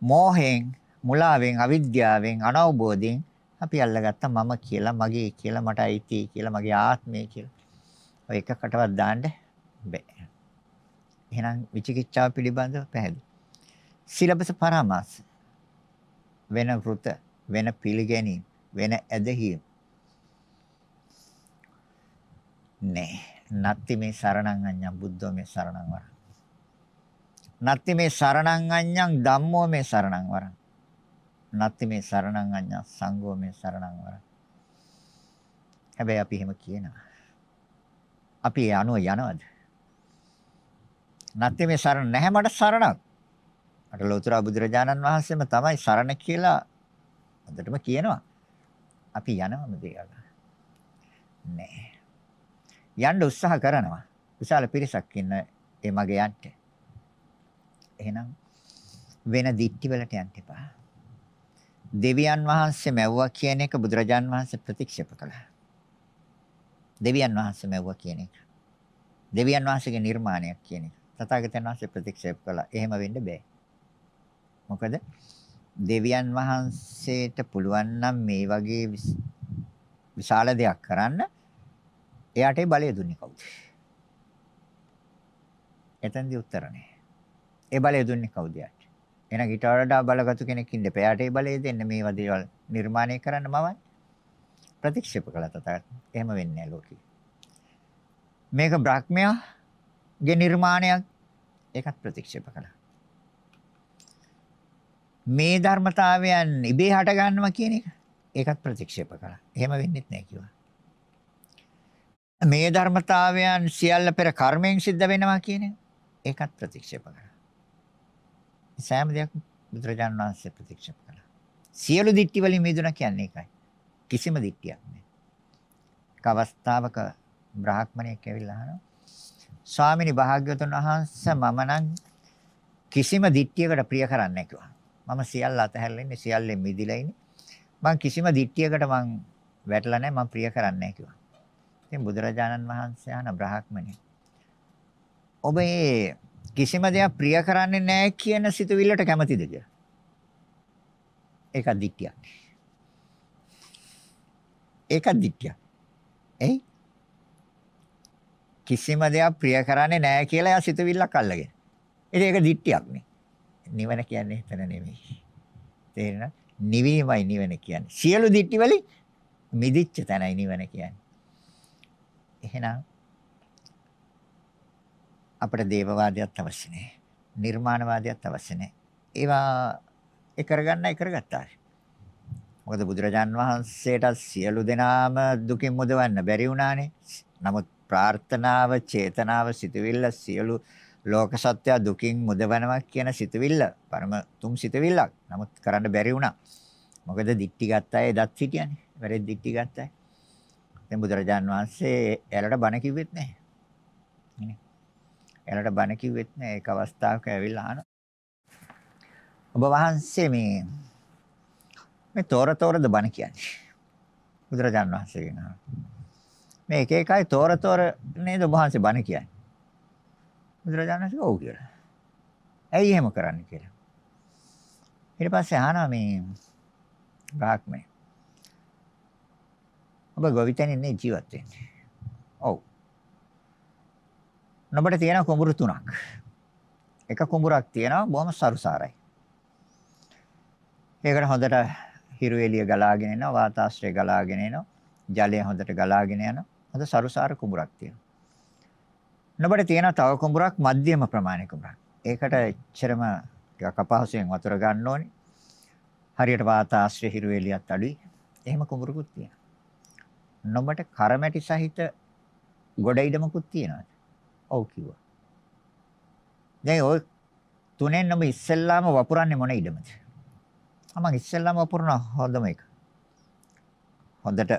S1: මෝහයෙන්, මුලාවෙන්, අවිද්‍යාවෙන්, අනවබෝධයෙන් අපි අල්ලගත්ත මම කියලා මගේ කියලා මට අයිති කියලා මගේ ආත්මය කියලා. ඔය එකකටවත් දාන්න බෑ. එහෙනම් විචිකිච්ඡාව පිළිබඳව පැහැදිලි. සිලබස පරාමාස වෙන වෘත වෙන පිළිගැනීම වෙන ඇදහිීම නෑ නත්ති මේ සරණං අඤ්ඤං බුද්ධෝ මේ සරණං වරං නත්ති මේ සරණං අඤ්ඤං ධම්මෝ මේ සරණං වරං නත්ති මේ සරණං අඤ්ඤා සංඝෝ මේ සරණං වර. හැබැයි අපි එහෙම කියනවා. අපි ඒ අනුව යනවද? නැත්නම් මේ සරණ නැහැ මට සරණක්. මට ලෝතර බුදුරජාණන් වහන්සේම තමයි සරණ කියලා හොඳටම කියනවා. අපි යනවමද ඒගොල්ලෝ? නෑ. යන්න උත්සාහ කරනවා. විශාල පිරිසක් ඉන්න ඒ මගේ යන්ට. එහෙනම් වෙන දික්ටි වලට යන්න එපා. දෙවියන් වහන්සේ මැව්වා කියන එක බුදුරජාන් වහන්සේ ප්‍රතික්ෂේප කළා. දෙවියන් වහන්සේ මැව්වා කියන එක. දෙවියන් වහන්සේගේ නිර්මාණයක් කියන එක. තථාගතයන් වහන්සේ ප්‍රතික්ෂේප කළා. එහෙම වෙන්න බෑ. මොකද දෙවියන් වහන්සේට පුළුවන් නම් මේ වගේ විශාල දෙයක් කරන්න එයාට බලය දුන්නේ කවුද? එතෙන්දී උත්තර නැහැ. ඒ බලය දුන්නේ කවුද යාට? එහෙනම් ඊට වඩා බලගතු කෙනෙක් ඉන්න එපා. එයාට ඒ බලය දෙන්න මේවා දේවල් නිර්මාණය කරන්න මම ප්‍රතික්ෂේප කළා තථාගත. එහෙම වෙන්නේ නැහැ ලෝකෙ. මේක බ්‍රහ්මයාගේ නිර්මාණයක් ඒකත් ප්‍රතික්ෂේප කළා. මේ ධර්මතාවයන් ඉබේ හට ගන්නවා කියන එක ඒකත් ප්‍රතික්ෂේප කළා. එහෙම වෙන්නේ නැහැ කිව්වා. මේ ධර්මතාවයන් සියල්ල පෙර කර්මයෙන් සිද්ධ වෙනවා කියන එක ඒකත් ප්‍රතික්ෂේප කළා. සෑම දෙයක්ම බුදුරජාණන් වහන්සේ ප්‍රතික්ෂේප කළා. සියලු දික්ටි වලින් මිදුණා කියන්නේ ඒකයි. කිසිම දික්ටියක් නැහැ. එක අවස්ථාවක බ්‍රාහ්මණයෙක් ඇවිල්ලා අහනවා ස්වාමිනී භාග්‍යවතුන් වහන්සේ මම නම් කිසිම දික්ටියකට ප්‍රිය කරන්නේ නැහැ කිව්වා. මම සියල්ල අතහැරලා ඉන්නේ සියල්ලෙන් මිදිලා ඉන්නේ. මම කිසිම දික්ටියකට මං වැටලා නැහැ මම ප්‍රිය කරන්නේ නැහැ කිව්වා. ඉතින් බුදුරජාණන් වහන්සේ අහන බ්‍රාහ්මණය. ඔබ මේ කිසිම දෙයක් ප්‍රිය කරන්නේ නැහැ කියන සිතුවිල්ලට කැමතිද කියලා? ඒක දික්ටියක්. ඒක දික්ටියක්. එයි කිසිම දෙයක් ප්‍රිය කරන්නේ නැහැ කියලා එයා සිතුවිල්ලක් අල්ලගෙන. ඉතින් ඒක දික්ටියක් නේ. නිවන කියන්නේ එතන නෙමෙයි. තේරෙනවද? නිවීමයි නිවන කියන්නේ. සියලු දික්ටි වලින් මිදිච්ච තැනයි නිවන කියන්නේ. එහෙනම් අපිට දේවවාදයක් අවශ්‍ය නැහැ. නිර්මාණවාදයක් අවශ්‍ය නැහැ. ඒවා ඒ කරගන්නයි කරගත්තා. මොකද බුදුරජාන් වහන්සේට සියලු දෙනාම දුකින් මුදවන්න බැරි වුණානේ. නමුත් ප්‍රාර්ථනාව, චේතනාව, සිතුවිල්ල සියලු ලෝක සත්‍ය දුකින් මුදවනවා කියන සිතවිල්ල පරම තුම් සිතවිල්ලක්. නමුත් කරන්න බැරි වුණා. මොකද දික්ටි ගත්ත අය දත් හිටියනේ. වැරෙද්ද දික්ටි ගත්ත අය. දැන් බුදුරජාන් වහන්සේ එයාලට බණ කිව්වෙත් නැහැ. නේ. එයාලට බණ කිව්වෙත් නැහැ. ඒක අවස්ථාවක ඇවිල්ලා අහන. ඔබ වහන්සේ මේ මේ තොර තොරද බණ කියන්නේ. බුදුරජාන් වහන්සේගෙන් අහන. මේ එක එකයි තොර තොර නේද ඔබ වහන්සේ බණ කියන්නේ. බුදුරජාණන් වහන්සේ ඔව් කියලා. ඇයි එහෙම කරන්නේ කියලා. ඊට පස්සේ අහනවා මේ බ්‍රාහ්මණය. ඔබ ගොවිතැනින්නේ ජීවත් වෙන්නේ. ඔව්. නොබට තියෙන කුඹුරු තුනක්. එක කුඹුරක් තියෙනවා බොහොම සරුසාරයි. ඒකට හොඳට හිරු එළිය ගලාගෙන එනවා වාතාශ්‍රය ගලාගෙන එනවා ජලය හොඳට ගලාගෙන යනවා හොඳ සරුසාර කුඹුරක් තියෙනවා. නොබට තියෙන තව කුඹුරක් මධ්‍යම ප්‍රමාණික කුඹුරක්. ඒකට එච්චරම ටිකක් අපහසුයෙන් වතුර ගන්න ඕනේ. හරියට වාතාශ්‍රය හිරු එළියත් අඩුයි. එහෙම කුඹුරකුත් තියෙනවා. නොබට කරමැටි සහිත ගොඩ ඉඩමකුත් තියෙනවා. ඔව් කිව්වා. දැන් ඔය තුනෙන් ඔබ ඉස්සෙල්ලාම වපුරන්නේ මොන ඉඩමද? මම ඉස්සෙල්ලාම වපුරන හොඳම එක. හොඳට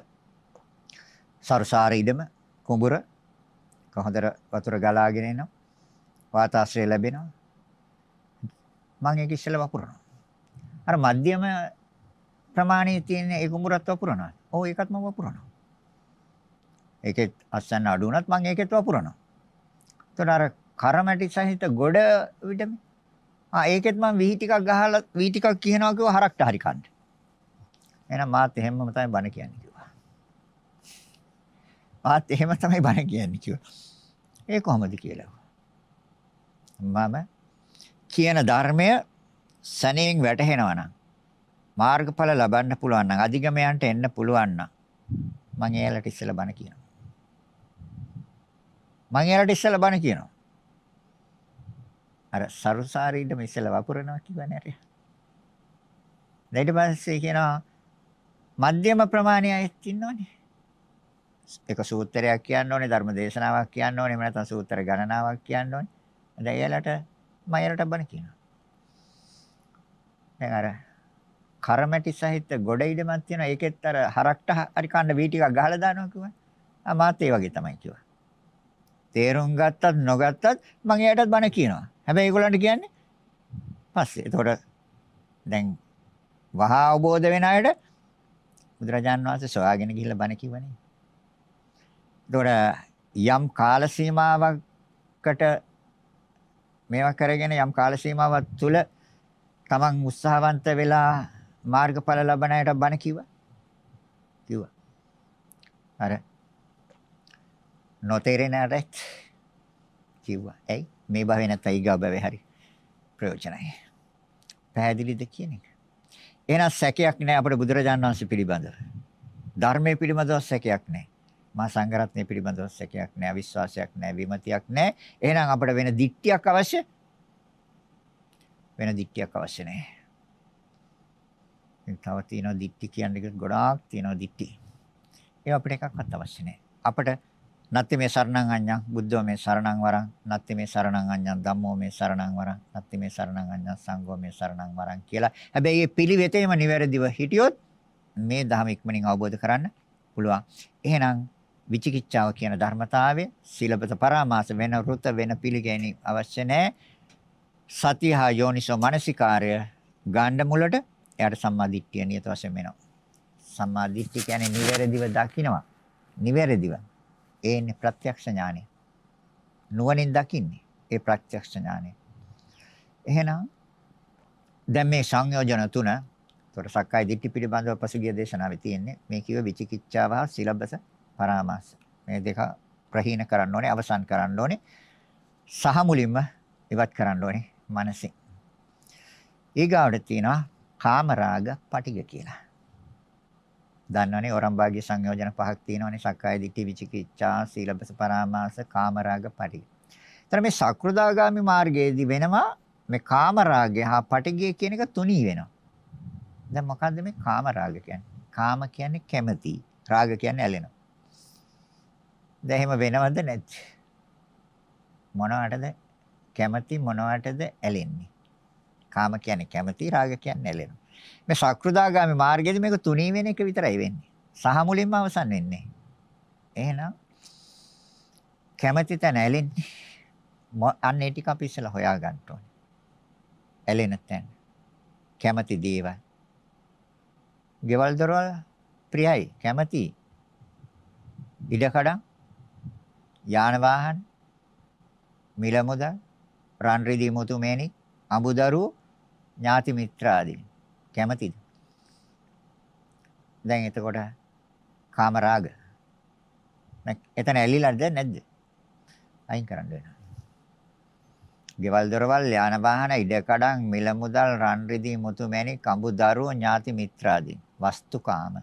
S1: සරුසාර ඉඩම කුඹුර හොඳට වතුර ගලාගෙන එනවා. වාතාශ්‍රය ලැබෙනවා. මම ඒක ඉස්සෙල්ලා වපුරනවා. අර මධ්‍යම ප්‍රමාණයේ තියෙන ඒ කුඹුරත් වපුරනවා. ඔව් ඒකත් මම වපුරනවා. ඒකෙත් අස්සන්න අඩු වුණත් මම ඒකෙත් වපුරනවා. එතකොට අර කරමැටි සහිත ගොඩ විඩම ආ ඒකෙත් මම වී ටිකක් ගහලා වී ටිකක් කියනවා කිව්ව හරක්ට හරි කන්න. එහෙනම් මාත් එහෙමම තමයි බණ කියන්නේ කිව්වා. මාත් එහෙම තමයි බණ කියන්නේ කිව්වා. ඒ කොහොමද කියලා. මම කියන ධර්මය සණයෙන් වැටහෙනවා නම් මාර්ගඵල ලබන්න පුළුවන් නම් අධිගමයන්ට එන්න පුළුවන් නම් මම එයාලට ඉස්සෙල්ලා බණ කියනවා. මම එයාලට ඉස්සෙල්ලා බණ කියනවා. අර සරුසාරීඩම ඉස්සෙල්ලා වපුරනවා කියවනේ අර. ඊට පස්සේ කියනවා මධ්‍යම ප්‍රමාණයයි ඉන්නවනේ. එක සූත්‍රයක් කියන්න ඕනේ ධර්ම දේශනාවක් කියන්න ඕනේ එහෙම නැත්නම් සූත්‍ර ගණනාවක් කියන්න ඕනේ. දැන් එයාලට මම එයාලට බණ කියනවා. දැන් අර කරමැටි සහිත ගොඩ ඉඩමක් තියෙනවා. ඒකෙත් අර හරක්ට හරි කන්න වී ටිකක් ගහලා දානවා කිව්වා. ආ මාත් ඒ වගේ තමයි කිව්වා. තේරුම් ගත්තත් නොගත්තත් මම එයාටත් බණ කියනවා. හැබැයි ඒගොල්ලන්ට කියන්නේ පස්සේ. ඒතකොට දැන් වහා අවබෝධ වෙන අයට බුදුරජාන් වහන්සේ සොයාගෙන ගිහිල්ලා බණ කිව්වනේ. ඒතකොට යම් කාල සීමාවකට මේවා කරගෙන යම් කාල සීමාවක් තුල තමන් උත්සාහවන්ත වෙලා මාර්ගඵල ලබන අයට බණ කිව්වා. කිව්වා. අර නොතේරෙන අරත් කිව්වා. ඇයි? මේ භවෙ නැත්නම් ඊගා භවෙ හරි ප්‍රයෝජනයි. පැහැදිලිද කියන එක. එහෙනම් සැකයක් නෑ අපේ බුදුරජාණන් වහන්සේ පිළිබඳව. ධර්මයේ පිළිබඳව සැකයක් නෑ. මා සංඝරත්නය පිළිබඳව සැකයක් නෑ, විශ්වාසයක් නෑ, විමතියක් නෑ. එහෙනම් අපිට වෙන දික්තියක් අවශ්‍ය වෙන දික්තියක් අවශ්‍ය නෑ. තව තියෙනවා දික්ටි කියන්නේ ගොඩාක් තියෙනවා දික්ටි. ඒ අපිට එකක්වත් අවශ්‍ය නෑ. අපිට නත්ති මේ සරණං අඤ්ඤං බුද්ධෝ මේ සරණං වරං නත්ති මේ සරණං අඤ්ඤං ධම්මෝ මේ සරණං වරං නත්ති මේ සරණං අඤ්ඤං සංඝෝ මේ සරණං වරං කියලා. හැබැයි මේ පිළිවෙතේම නිවැරදිව හිටියොත් මේ ධර්ම ඉක්මනින් අවබෝධ කරන්න පුළුවන්. එහෙනම් විචිකිච්ඡාව කියන ධර්මතාවය සීලබත පරාමාස වෙන වෘත වෙන පිළිගැනීම අවශ්‍ය නැහැ. සතිහා යෝනිසෝ මනසිකාර්ය ගාණ්ඩ මුලට එයාට සම්මාදිට්ඨිය නියත වශයෙන් වෙනවා. සම්මාදිට්ඨිය කියන්නේ නිවැරදිව දකින්නවා. නිවැරදිව ඒ ඉන්නේ ප්‍රත්‍යක්ෂ ඥානෙ. නුවණින් දකින්නේ ඒ ප්‍රත්‍යක්ෂ ඥානෙ. එහෙනම් දැන් මේ සංයෝජන තුන එතකොට සක්කාය දිට්ඨි පිළිබඳව පසුගිය දේශනාවේ තියෙන්නේ මේ කිව්ව විචිකිච්ඡාව හා සිලබස පරාමාස. මේ දෙක ප්‍රහීන කරන්න ඕනේ අවසන් කරන්න ඕනේ. සහ මුලින්ම ඉවත් කරන්න ඕනේ මනසින්. ඊගාවට තියෙනවා කාමරාග පටිග කියලා. දන්නවනේ ඔරම්බාගේ සංයෝජන පහක් තියෙනවනේ සක්කාය දිට්ඨි විචිකිච්ඡා සීලබස පරාමාස කාමරාග පටිඝ. ඒතර මේ සක්‍රුදාගාමි මාර්ගයේදී වෙනවා මේ කාමරාගය හා පටිඝය කියන එක තුනී වෙනවා. දැන් මොකද්ද මේ කාමරාග කියන්නේ? කාම කියන්නේ කැමැති, රාග කියන්නේ ඇලෙනවා. දැන් එහෙම වෙනවද නැද්ද? මොනවටද කැමැති මොනවටද ඇලෙන්නේ? කාම කියන්නේ කැමැති, රාග කියන්නේ ඇලෙනවා. මේ සක්‍රුදාගාමි මාර්ගයේදී මේක තුනී වෙන එක විතරයි වෙන්නේ. සහ මුලින්ම අවසන් වෙන්නේ. එහෙනම් කැමැති තැන ඇලෙන්නේ. අන්න ඒ ටික අපි ඉස්සලා හොයාගන්න ඕනේ. ඇලෙන තැන. කැමැති දේවල්. ගෙවල් දොරවල් ප්‍රියයි කැමැති. ඉඩකඩම් යාන වාහන මිල මුදල් රන් රිදී මුතු මෑණික් අඹදරුවෝ ඥාති මිත්‍රාදී කැමතිද? දැන් එතකොට කාම රාග. එතන ඇලිලාද නැද්ද? අයින් කරන්න වෙනවා. ගෙවල් දොරවල් යාන වාහන ඉඩකඩම් මිල මුදල් රන් රිදී මුතු මැණික් කඹු දරුවෝ ඥාති මිත්‍රාදී වස්තුකාම.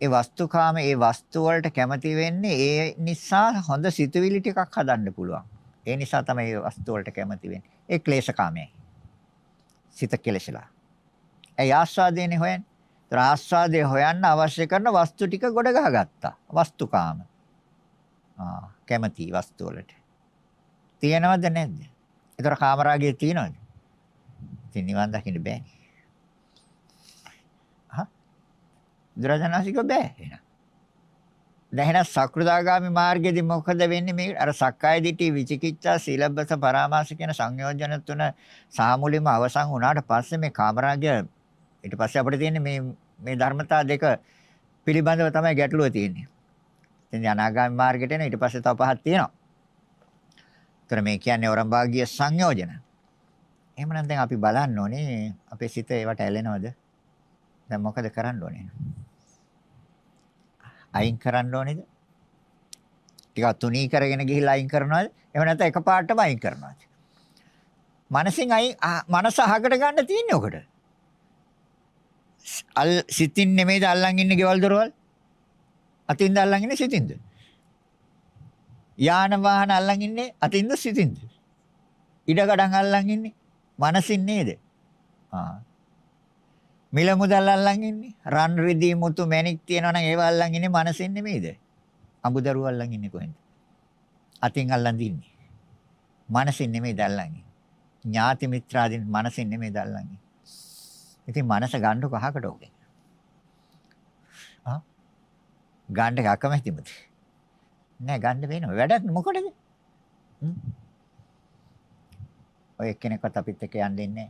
S1: ඒ වස්තුකාම ඒ වස්තු වලට කැමති වෙන්නේ ඒ නිසා හොඳ සිතුවිලි ටිකක් හදන්න පුළුවන්. ඒ නිසා තමයි ඒ වස්තු වලට කැමති වෙන්නේ. ඒ ක්ලේශකාමයි. සිත කෙලෙසලා. ඇයි ආස්වාදේනේ හොයන්නේ? ඒතර ආස්වාදේ හොයන්න අවශ්‍ය කරන වස්තු ටික ගොඩ ගහගත්තා. වස්තුකාම. ආ කැමැති වස්තු වලට. තියෙනවද නැද්ද? ඒතර කාමරාගයේ තියෙනවද? ඉතින් නිවන් දකින්න බෑනේ. හා? දුරජනසික බෑ එහෙනම්. දැන් එහෙනම් සක්‍රුදාගාමි මාර්ගයේදී මොකද වෙන්නේ මේ අර සක්කාය දිට්ඨි විචිකිච්ඡා සීලබ්බස පරාමාස කියන සංයෝජන තුන සාමුලින්ම අවසන් වුණාට පස්සේ මේ කාමරාගය ඊට පස්සේ අපිට තියෙන්නේ මේ මේ ධර්මතා දෙක පිළිබඳව තමයි ගැටලුව තියෙන්නේ. ඉතින් අනාගාමී මාර්ගයට එන ඊට පස්සේ තව පහක් තියෙනවා. ඒතර මේ කියන්නේ වරම්භාගීය සංයෝජන. එහෙමනම් දැන් අපි බලන්න ඕනේ අපේ සිත ඒවට ඇලෙනවද? දැන් මොකද කරන්න ඕනේ? අයින් කරන්න ඕනේද? ටිකක් තුනී කරගෙන ගිහිල්ලා අයින් කරනවද? එහෙම නැත්නම් එකපාරටම අයින් කරනවද? මනසින් අයින් මනස අහකට ගන්න තියෙන්නේ ඔකට. අල් සිතින් නෙමෙයිද අල්ලන් ඉන්නේ ගෙවල් දොරවල්? අතින්ද අල්ලන් ඉන්නේ සිතින්ද? යාන වාහන අල්ලන් ඉන්නේ අතින්ද සිතින්ද? ඉඩකඩම් අල්ලන් ඉන්නේ මනසින් නේද? ආ. මිල මුදල් අල්ලන් ඉන්නේ රන් රිදී මුතු මැණික් තියනවා නම් ඒව අල්ලන් ඉන්නේ මනසින් නෙමෙයිද? අඹදරුව අල්ලන් ඉන්නේ කොහෙන්ද? අතින් අල්ලන් දින්නේ. මනසින් නෙමෙයිද අල්ලන් ඉන්නේ. ඥාති මිත්‍රාදීන් මනසින් නෙමෙයිද අල්ලන් ඉන්නේ. ඉතින් මනස ගන්න කහකට ඕකේ. ආ? ගන්න අකමැතිමද? නෑ ගන්න වෙනවා. වැඩක් මොකටද? ඔය එක්කෙනෙක්වත් අපිත් එක්ක යන්න ඉන්නේ.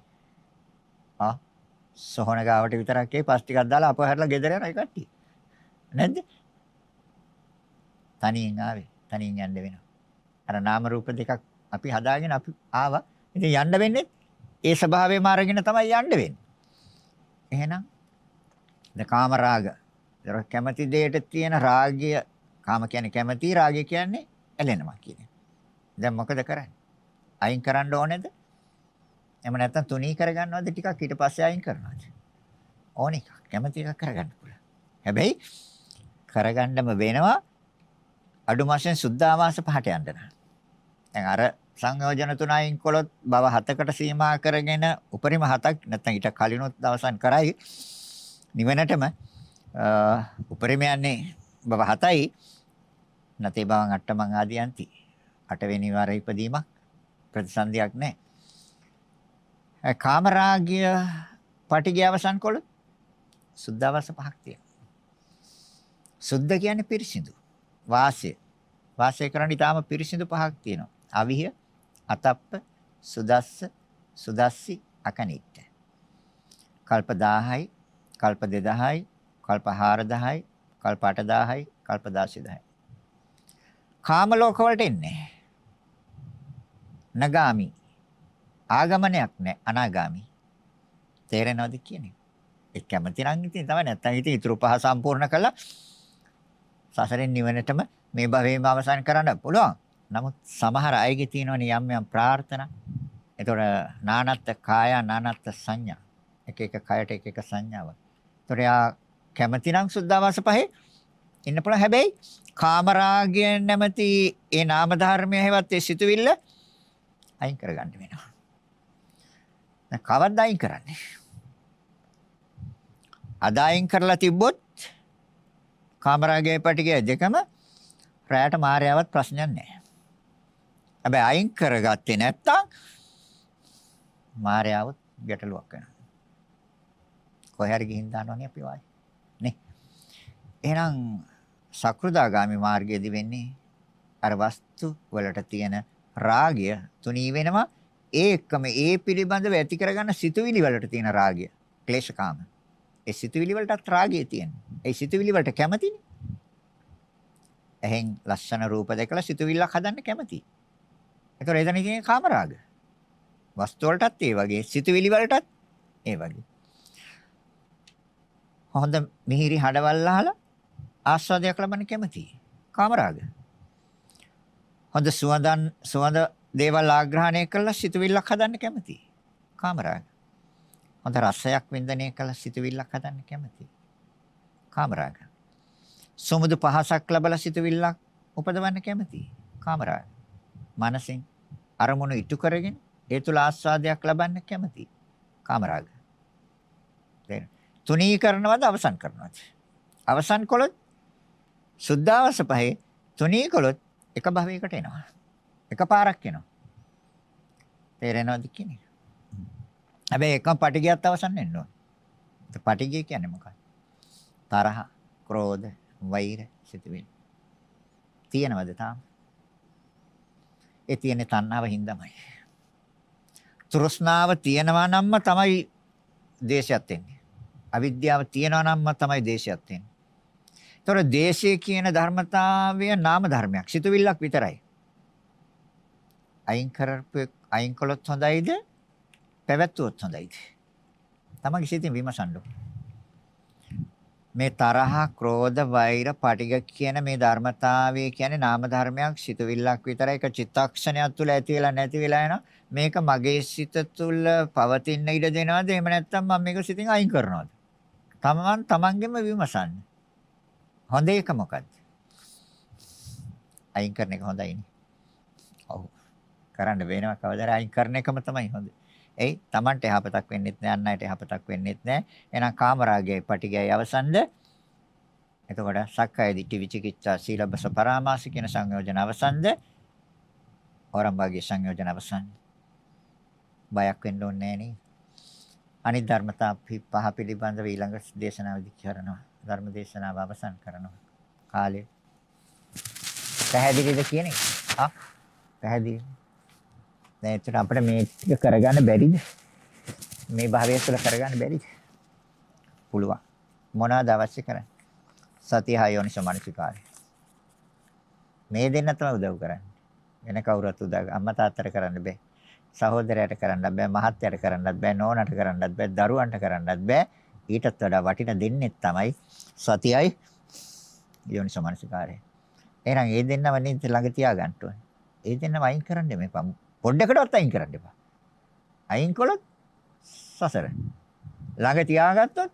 S1: ආ සොහන ගාවට විතරක් ඒ පස් ටිකක් දාලා අප හැරලා ගෙදර යන කට්ටිය. නැද්ද? තනියෙන් ආවේ. තනියෙන් යන්න වෙනවා. අර නාම රූප දෙකක් අපි හදාගෙන අපි ආවා. ඉතින් යන්න වෙන්නේ ඒ ස්වභාවයම අරගෙන තමයි යන්න වෙන්නේ. එහෙනම් ද කාම රාග. ඒතර කැමැති දෙයට තියෙන රාගය කාම කියන්නේ කැමැති රාගය කියන්නේ ඇලෙනවා කියන්නේ. දැන් මොකද කරන්නේ? අයින් කරන්න ඕනේද? එහෙම නැත්නම් තුනී කරගන්නවද ටිකක් ඊට පස්සේ අයින් කරනවද? ඕන එකක්. කැමැති එකක් කරගන්න පුළුවන්. හැබැයි කරගන්නම වෙනවා අඩු මාසෙන් සුද්ධාවාස පහට යන්න දැන් අර සංයෝජන තුන අයින් කළොත් බව හතකට සීමා කරගෙන උපරිම හතක් නැත්නම් ඊට කලිනුත් දවසන් කරයි නිවනටම උපරිම යන්නේ බව හතයි නැතේ බවන් අට්ටමං ආදියන්ති අටවෙනි වර ඉපදීමක් ප්‍රතිසන්දියක් නැහැ කාමරාගය පටිගය අවසන් කළොත් සුද්ධවස පහක් තියෙනවා. සුද්ධ කියන්නේ පිරිසිදු. වාසය. වාසය කරන්න ඊටාම පිරිසිදු පහක් තියෙනවා. අවිහ අතප්ප සුදස්ස සුදස්සි අකනිට්ට කල්ප 1000යි කල්ප 2000යි කල්ප 4000යි කල්ප 8000යි කල්ප 16000යි කාම ලෝක වලට එන්නේ. නගාමි. ආගමනයක් නැහැ අනාගාමි. තේරෙනවද කියන්නේ ඒ කැමති නම් ඉතින් තමයි නැත්තම් ඉතින් ඊටු පහ සම්පූර්ණ කළා. සසරෙන් නිවනටම මේ භවයේම අවසන් කරන්න පුළුවන්. නමුත් සමහර අයගේ තියෙනවනේ යම් යම් ප්‍රාර්ථනා. එතකොට නානත්ත් කාය නානත්ත් සංඥා. එක එක කයට එක එක සංඥාවක්. එතකොට යා කැමති නම් සුද්ධාවාස පහේ ඉන්න පුළුවන්. හැබැයි කාමරාගය නැමැති ඒ නාම ධර්මය හැවත් ඒ සිතුවිල්ල අයින් කරගන්න වෙනවා. දැන් කවද්ද අයින් කරන්නේ? අද අයින් කරලා තිබ්බොත් කාමරාගයේ පැටිකය දෙකම රැයට මායාවක් ප්‍රශ්නයක් නැහැ. හැබැයි අයින් කරගත්තේ නැත්තම් මායාව ගැටලුවක් වෙනවා. කොහේ හරි ගිහින් දානවනේ අපි වායි. නේ. එහෙනම් සකෘදාගාමි මාර්ගයේදී වෙන්නේ අර වස්තු වලට තියෙන රාගය තුනී වෙනවා ඒ එක්කම ඒ පිළිබඳව ඇති කරගන්න සිතුවිලි වලට තියෙන රාගය ක්ලේශකාම. ඒ සිතුවිලි වලටත් රාගය තියෙනවා. ඒ සිතුවිලි වලට කැමතිනේ එහෙන් ලස්සන රූප දැකලා සිතුවිල්ලක් හදන්න කැමතියි ඒතර එතන කියන්නේ කාම රාග. වස්තු වලටත් ඒ වගේ සිතුවිලි වලටත් ඒ වගේ. හොඳ මිහිරි හඩවල් අහලා ආස්වාදයක් ලබන්න කැමතියි. කාමරාග. හොඳ සුවඳන් සුවඳ දේවල් ආග්‍රහණය කළා සිතුවිල්ලක් හදන්න කැමතියි. කාමරාග. හොඳ රසයක් වින්දනය කළා සිතුවිල්ලක් හදන්න කැමතියි. කාමරාග. සමුදු පහසක් ලැබලා සිතුවිල්ලක් උපදවන්න කැමතියි. කාමරාග. මනසින් අරමුණු ඉටු කරගෙන ඒ තුල ආස්වාදයක් ලබන්න කැමතියි. කාමරාග. දැන් තුනී කරනවද අවසන් කරනවද? අවසන් කළොත් සුද්ධාවස පහේ තුනී කළොත් එක භවයකට එනවා. එකපාරක් එනවා. තේරෙනවද කියන්නේ? හැබැයි එකම පටිගියත් අවසන් වෙන්න ඕන. පටිගිය කියන්නේ මොකක්ද? තරහ, ක්‍රෝධ, වෛර, සිතුවිලි. තියෙනවද තාම? ඒ තියෙන්නේ තණ්හාව හින්දාමයි. තෘෂ්ණාව තියෙනවා නම්ම තමයි දේශයත් එන්නේ. අවිද්‍යාව තියෙනවා නම්ම තමයි දේශයත් එන්නේ. ඒතොර දේශය කියන ධර්මතාවය නාම ධර්මයක්. සිතුවිල්ලක් විතරයි. අයින් කරපු අයින් කළොත් හොඳයිද? පැවැත්වුවොත් හොඳයිද? තමගේ සිතින් විමසන්න මේ තරහ, ක්‍රෝධ, වෛර, පටිඝ කියන මේ ධර්මතාවය කියන්නේ නාම ධර්මයක් සිතුවිල්ලක් විතරයි. ඒක චිත්තක්ෂණයක් තුළ ඇති වෙලා නැති වෙලා යනවා. මේක මගේ සිත තුළ පවතින ඉඩ දෙනවද? එහෙම නැත්නම් මම මේක සිතින් අයින් කරනවද? තමන් තමන්ගෙම විමසන්න. හොඳ එක මොකද්ද? අයින් කරන එක හොඳයිනේ. ඔව්. කරන්න වෙනවා කවදාද අයින් කරන එකම තමයි හොඳ. එයි Tamanට යහපතක් වෙන්නෙත් නෑ අන් අයට යහපතක් වෙන්නෙත් නෑ. එහෙනම් කාමරාගයයි පටිගයයි අවසන්ද? එතකොට සක්කාය දිට්ඨි විචිකිච්ඡා සීලබ්බස පරාමාස කියන සංයෝජන අවසන්ද? ඕරම්භාගයේ සංයෝජන අවසන්. බයක් වෙන්න ඕනේ නෑනේ. අනිත් ධර්මතා පහ පිළිබඳව ඊළඟ දේශනාවේදී කරනවා. ධර්ම දේශනාව අවසන් කරනවා. කාලය පැහැදිලිද කියන එක? ආ පැහැදිලි. දැන් එතන අපිට මේ ටික කරගන්න බැරිද? මේ භාවය තුළ කරගන්න බැරිද? පුළුවන්. මොනවද අවශ්‍ය කරන්නේ? සතිය හයෝනිසෝ මනසිකාරය. මේ දෙන්න තමයි උදව් කරන්නේ. වෙන කවුරුත් උදව් අම්මා තාත්තට කරන්න බෑ. සහෝදරයට කරන්නත් බෑ, මහත්තයාට කරන්නත් බෑ, නෝනට කරන්නත් බෑ, දරුවන්ට කරන්නත් බෑ. ඊටත් වඩා වටින දෙන්නේ තමයි සතියයි යෝනිසෝ මනසිකාරය. එහෙනම් ඒ දෙන්නම නේද ළඟ තියාගන්න ඕනේ. ඒ දෙන්නම අයින් කරන්න මේපා. පොඩ්ඩකටවත් අයින් කරන්න එපා. අයින් කළොත් සසර. ළඟ තියාගත්තොත්